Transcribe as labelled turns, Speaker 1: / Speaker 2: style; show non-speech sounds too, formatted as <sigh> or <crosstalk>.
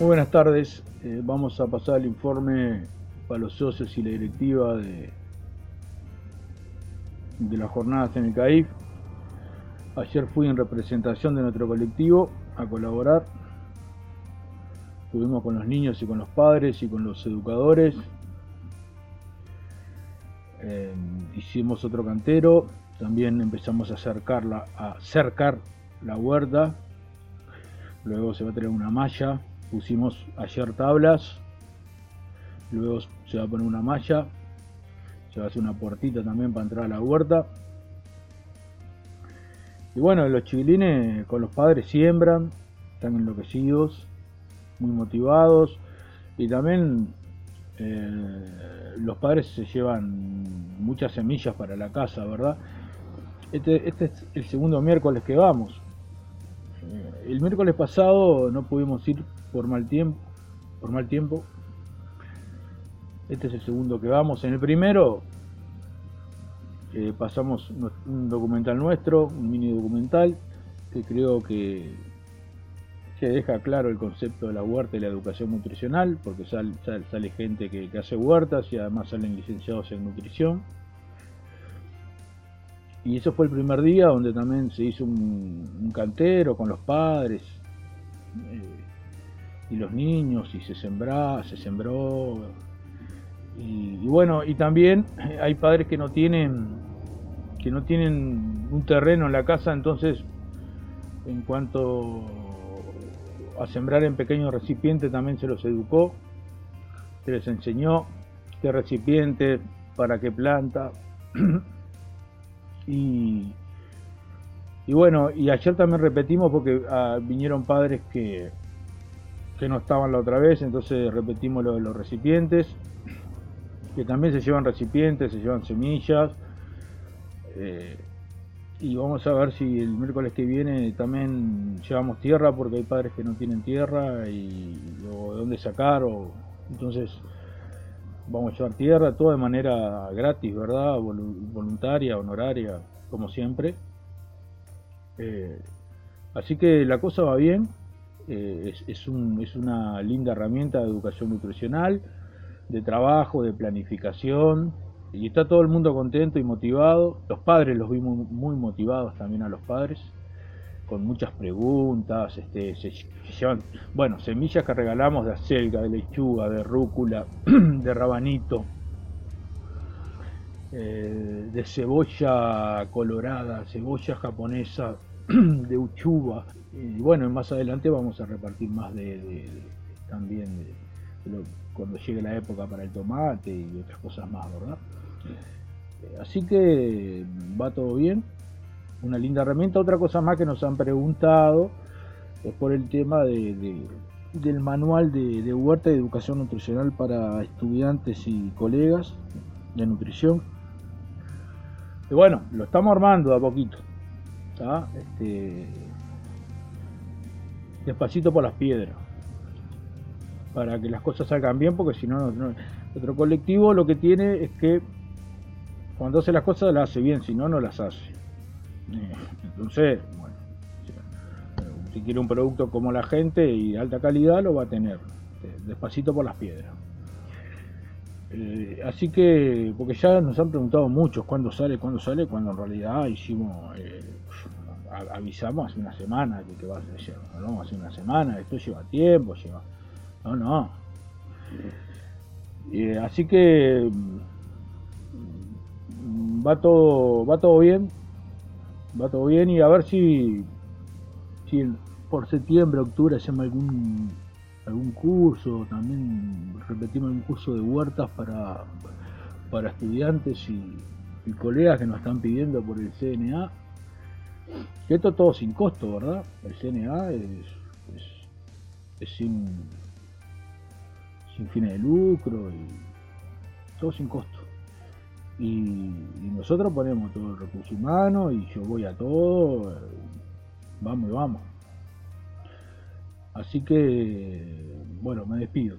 Speaker 1: Muy buenas tardes. Eh, vamos a pasar el informe para los socios y la directiva de, de las jornadas en el CAIF. Ayer fui en representación de nuestro colectivo a colaborar. Estuvimos con los niños y con los padres y con los educadores. Eh, hicimos otro cantero. También empezamos a acercarla, a cercar la huerta. Luego se va a tener una malla pusimos ayer tablas, luego se va a poner una malla, se va a hacer una puertita también para entrar a la huerta. Y bueno, los chivilines con los padres siembran, están enloquecidos, muy motivados y también eh, los padres se llevan muchas semillas para la casa, ¿verdad? Este, este es el segundo miércoles que vamos. El miércoles pasado no pudimos ir por mal tiempo, por mal tiempo. Este es el segundo que vamos. En el primero eh, pasamos un documental nuestro, un mini documental, que creo que, que deja claro el concepto de la huerta y la educación nutricional, porque sale, sale, gente que, hace huertas y además salen licenciados en nutrición. Y eso fue el primer día donde también se hizo un, cantero con los padres. Eh, y los niños y se sembró, se sembró y, bueno y también hay padres que no tienen que no tienen un terreno en la casa entonces en cuanto a sembrar en pequeños recipientes también se los educó se les enseñó qué recipiente para qué planta <clears throat> y bueno, y ayer también repetimos porque ah, vinieron padres que, que no estaban la otra vez, entonces repetimos lo de los recipientes, que también se llevan recipientes, se llevan semillas. Eh, y vamos a ver si el miércoles que viene también llevamos tierra, porque hay padres que no tienen tierra y o de dónde sacar, o entonces vamos a llevar tierra, todo de manera gratis, ¿verdad? Voluntaria, honoraria, como siempre. Eh, así que la cosa va bien, eh, es, una linda herramienta de educación nutricional, de trabajo, de planificación, y está todo el mundo contento y motivado. Los padres los vimos muy motivados también a los padres, con muchas preguntas, este, se, llevan, bueno, semillas que regalamos de acelga, de lechuga, de rúcula, <clears throat> de rabanito, eh, de cebolla colorada, cebolla japonesa, <clears throat> de uchuva, y bueno, más adelante vamos a repartir más de, también cuando llegue la época para el tomate y otras cosas más, ¿verdad? Eh, así que va todo bien, una linda herramienta. Otra cosa más que nos han preguntado es por el tema de, del manual de, huerta y educación nutricional para estudiantes y colegas de nutrición. Y bueno, lo estamos armando a poquito. Este, despacito por las piedras, para que las cosas salgan bien, porque si no, otro colectivo lo que tiene es que cuando hace las cosas las hace bien, si no, no las hace. Eh, entonces, bueno, si quiere un producto como la gente y de alta calidad, lo va a tener, eh, despacito por las piedras. Eh, así que, porque ya nos han preguntado muchos cuándo sale, cuándo sale, cuando en realidad hicimos avisamos hace una semana que, va a ser, ¿no? Hace una semana, esto lleva tiempo, lleva. No, no. Eh, así que mm, va todo, va todo bien, va todo bien y a ver si, por septiembre, octubre hacemos algún algún curso, también repetimos un curso de huertas para, para estudiantes y, colegas que nos están pidiendo por el CNA esto todo sin costo, ¿verdad? El CNA es, sin, sin fines de lucro y todo sin costo. Y, nosotros ponemos todo el recurso humano y yo voy a todo, vamos y vamos. Así que, bueno, me despido.